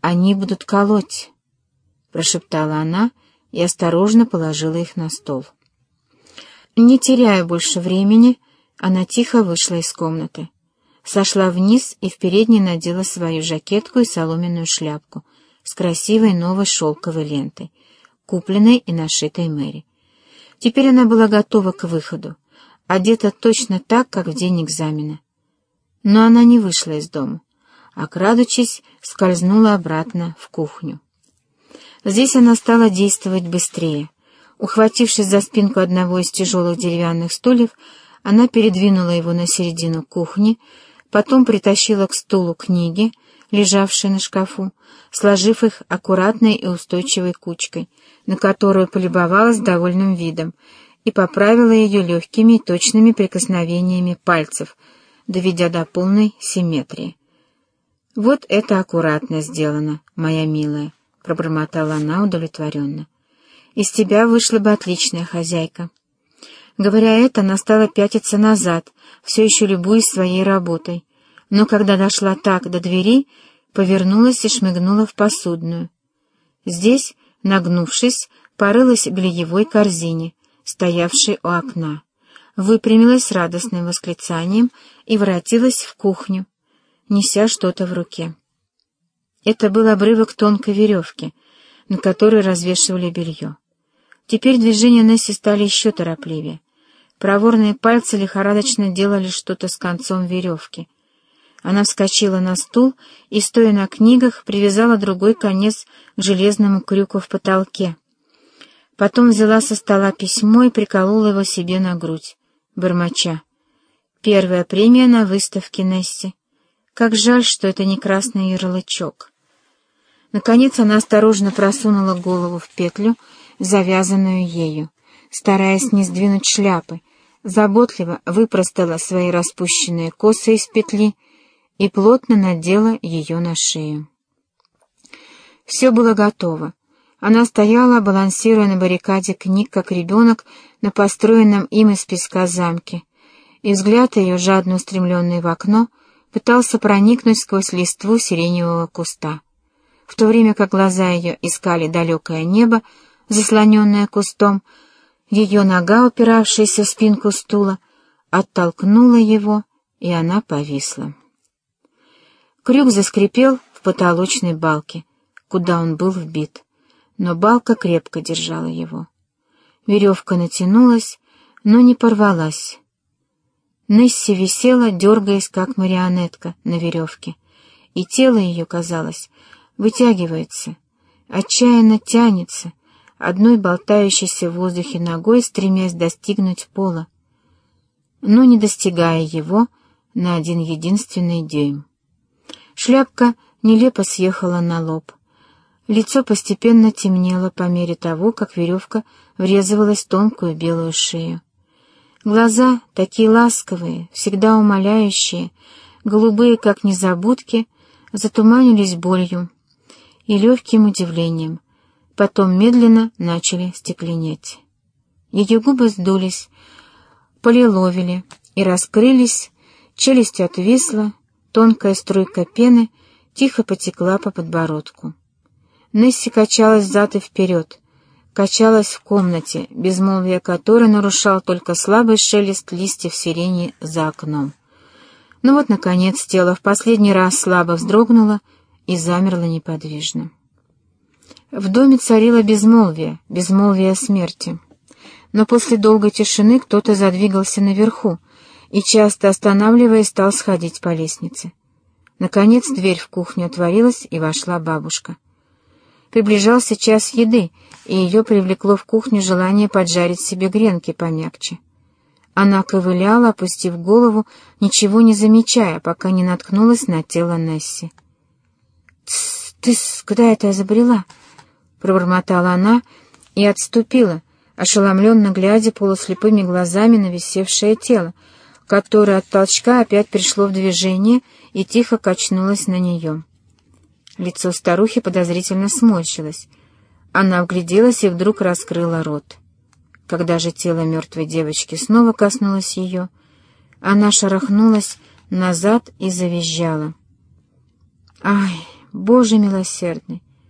«Они будут колоть», — прошептала она и осторожно положила их на стол. Не теряя больше времени, она тихо вышла из комнаты. Сошла вниз и в передней надела свою жакетку и соломенную шляпку с красивой новой шелковой лентой, купленной и нашитой Мэри. Теперь она была готова к выходу, одета точно так, как в день экзамена. Но она не вышла из дома, а, крадучись, скользнула обратно в кухню. Здесь она стала действовать быстрее. Ухватившись за спинку одного из тяжелых деревянных стульев, она передвинула его на середину кухни, потом притащила к стулу книги, лежавшие на шкафу, сложив их аккуратной и устойчивой кучкой, на которую полюбовалась довольным видом, и поправила ее легкими и точными прикосновениями пальцев, доведя до полной симметрии. «Вот это аккуратно сделано, моя милая», — пробормотала она удовлетворенно. «Из тебя вышла бы отличная хозяйка». Говоря это, она стала пятиться назад, все еще любуясь своей работой, но когда дошла так до двери, повернулась и шмыгнула в посудную. Здесь, нагнувшись, порылась в глиевой корзине, стоявшей у окна, выпрямилась радостным восклицанием и воротилась в кухню, неся что-то в руке. Это был обрывок тонкой веревки, на которой развешивали белье. Теперь движения Несси стали еще торопливее. Проворные пальцы лихорадочно делали что-то с концом веревки. Она вскочила на стул и, стоя на книгах, привязала другой конец к железному крюку в потолке. Потом взяла со стола письмо и приколола его себе на грудь, бормоча. Первая премия на выставке Несси. Как жаль, что это не красный ярлычок. Наконец она осторожно просунула голову в петлю, завязанную ею, стараясь не сдвинуть шляпы, заботливо выпростала свои распущенные косы из петли и плотно надела ее на шею. Все было готово. Она стояла, балансируя на баррикаде книг, как ребенок на построенном им из песка замке, и взгляд ее, жадно устремленный в окно, пытался проникнуть сквозь листву сиреневого куста в то время как глаза ее искали далекое небо, заслоненное кустом, ее нога, упиравшаяся в спинку стула, оттолкнула его, и она повисла. Крюк заскрипел в потолочной балке, куда он был вбит, но балка крепко держала его. Веревка натянулась, но не порвалась. Несси висела, дергаясь, как марионетка на веревке, и тело ее, казалось, вытягивается, отчаянно тянется, одной болтающейся в воздухе ногой, стремясь достигнуть пола, но не достигая его на один единственный дюйм. Шляпка нелепо съехала на лоб. Лицо постепенно темнело по мере того, как веревка врезывалась в тонкую белую шею. Глаза, такие ласковые, всегда умоляющие, голубые, как незабудки, затуманились болью, и легким удивлением, потом медленно начали стекленеть. Ее губы сдулись, полиловили и раскрылись, челюсть отвисла, тонкая струйка пены тихо потекла по подбородку. Несси качалась взад и вперед, качалась в комнате, безмолвие которой нарушал только слабый шелест листьев сирени за окном. Ну вот, наконец, тело в последний раз слабо вздрогнуло и замерла неподвижно. В доме царило безмолвие, безмолвие смерти. Но после долгой тишины кто-то задвигался наверху и, часто останавливаясь, стал сходить по лестнице. Наконец дверь в кухню отворилась, и вошла бабушка. Приближался час еды, и ее привлекло в кухню желание поджарить себе гренки помягче. Она ковыляла, опустив голову, ничего не замечая, пока не наткнулась на тело Несси. «Тсс, ты куда это забрела?» — пробормотала она и отступила, ошеломленно глядя полуслепыми глазами на висевшее тело, которое от толчка опять пришло в движение и тихо качнулось на нее. Лицо старухи подозрительно сморщилось. Она вгляделась и вдруг раскрыла рот. Когда же тело мертвой девочки снова коснулось ее, она шарахнулась назад и завизжала. «Ай, Боже милосердный!